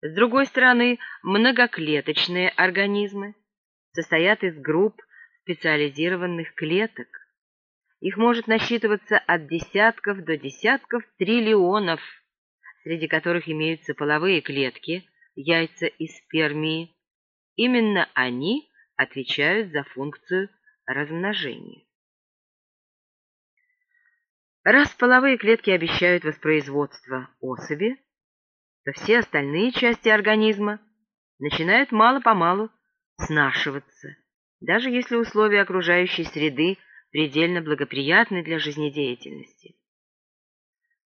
С другой стороны, многоклеточные организмы состоят из групп специализированных клеток. Их может насчитываться от десятков до десятков триллионов, среди которых имеются половые клетки, яйца и спермии. Именно они отвечают за функцию размножения. Раз половые клетки обещают воспроизводство особи, то все остальные части организма начинают мало-помалу снашиваться, даже если условия окружающей среды предельно благоприятны для жизнедеятельности.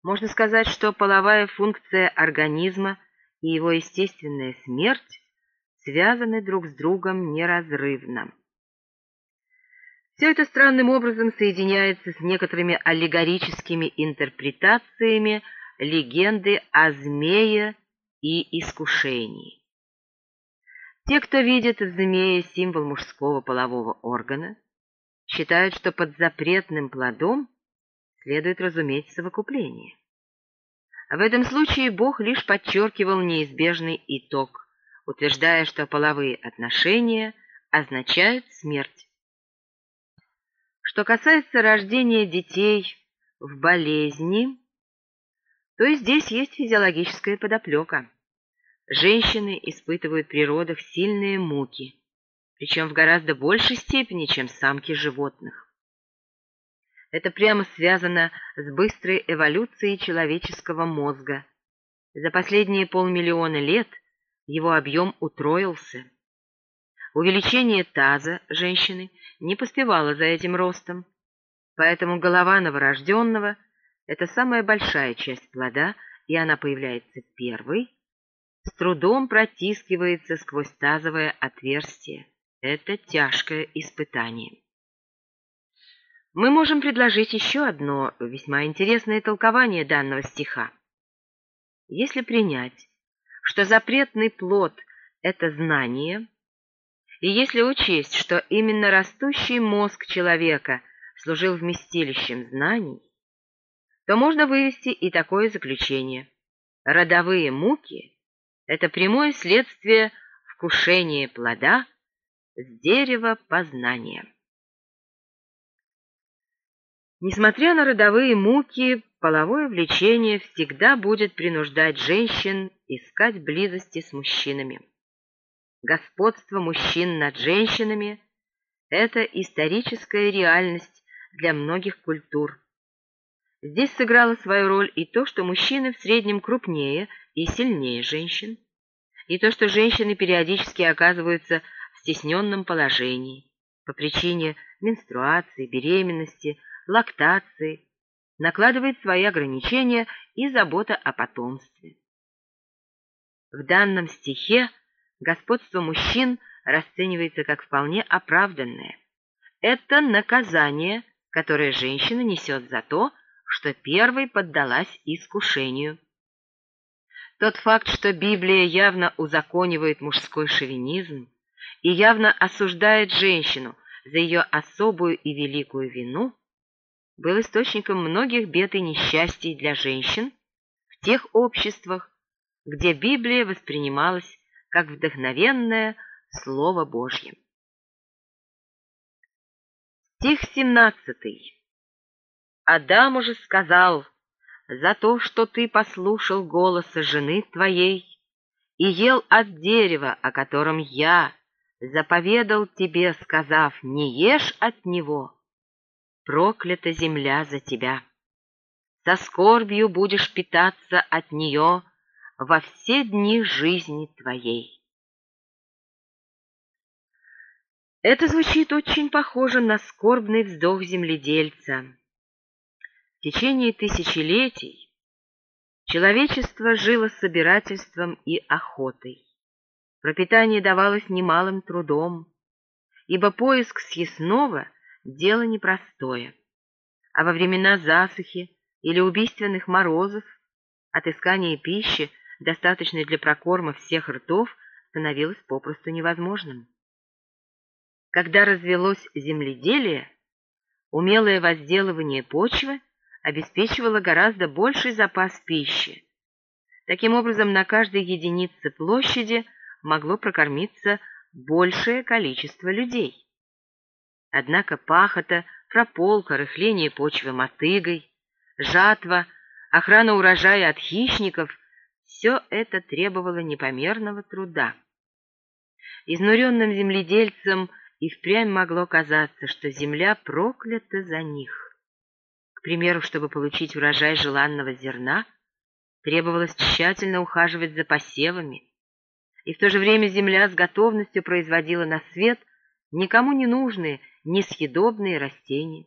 Можно сказать, что половая функция организма и его естественная смерть связаны друг с другом неразрывно. Все это странным образом соединяется с некоторыми аллегорическими интерпретациями легенды о змее и искушении. Те, кто видит в змее символ мужского полового органа, считают, что под запретным плодом следует разуметь совокупление. В этом случае Бог лишь подчеркивал неизбежный итог, утверждая, что половые отношения означают смерть. Что касается рождения детей в болезни, то и здесь есть физиологическая подоплека. Женщины испытывают при родах сильные муки, причем в гораздо большей степени, чем самки животных. Это прямо связано с быстрой эволюцией человеческого мозга. За последние полмиллиона лет его объем утроился. Увеличение таза женщины не поспевало за этим ростом, поэтому голова новорожденного – это самая большая часть плода, и она появляется первой, с трудом протискивается сквозь тазовое отверстие. Это тяжкое испытание. Мы можем предложить еще одно весьма интересное толкование данного стиха. Если принять, что запретный плод – это знание, и если учесть, что именно растущий мозг человека служил вместилищем знаний, то можно вывести и такое заключение. Родовые муки – это прямое следствие вкушения плода с дерева познания. Несмотря на родовые муки, половое влечение всегда будет принуждать женщин искать близости с мужчинами. Господство мужчин над женщинами – это историческая реальность для многих культур. Здесь сыграло свою роль и то, что мужчины в среднем крупнее и сильнее женщин, и то, что женщины периодически оказываются в стесненном положении по причине менструации, беременности, лактации, накладывает свои ограничения и забота о потомстве. В данном стихе господство мужчин расценивается как вполне оправданное. Это наказание, которое женщина несет за то, что первой поддалась искушению. Тот факт, что Библия явно узаконивает мужской шовинизм и явно осуждает женщину за ее особую и великую вину, был источником многих бед и несчастий для женщин в тех обществах, где Библия воспринималась как вдохновенное Слово Божье. Стих 17. Адам уже сказал, за то, что ты послушал голоса жены твоей и ел от дерева, о котором я заповедал тебе, сказав, не ешь от него, проклята земля за тебя. Со скорбью будешь питаться от нее во все дни жизни твоей. Это звучит очень похоже на скорбный вздох земледельца. В течение тысячелетий человечество жило собирательством и охотой. Пропитание давалось немалым трудом, ибо поиск съестного – дело непростое, а во времена засухи или убийственных морозов отыскание пищи, достаточной для прокорма всех ртов, становилось попросту невозможным. Когда развелось земледелие, умелое возделывание почвы – обеспечивала гораздо больший запас пищи. Таким образом, на каждой единице площади могло прокормиться большее количество людей. Однако пахота, прополка, рыхление почвы мотыгой, жатва, охрана урожая от хищников – все это требовало непомерного труда. Изнуренным земледельцам и впрямь могло казаться, что земля проклята за них. Примеру, чтобы получить урожай желанного зерна, требовалось тщательно ухаживать за посевами, и в то же время земля с готовностью производила на свет никому не нужные, несъедобные растения.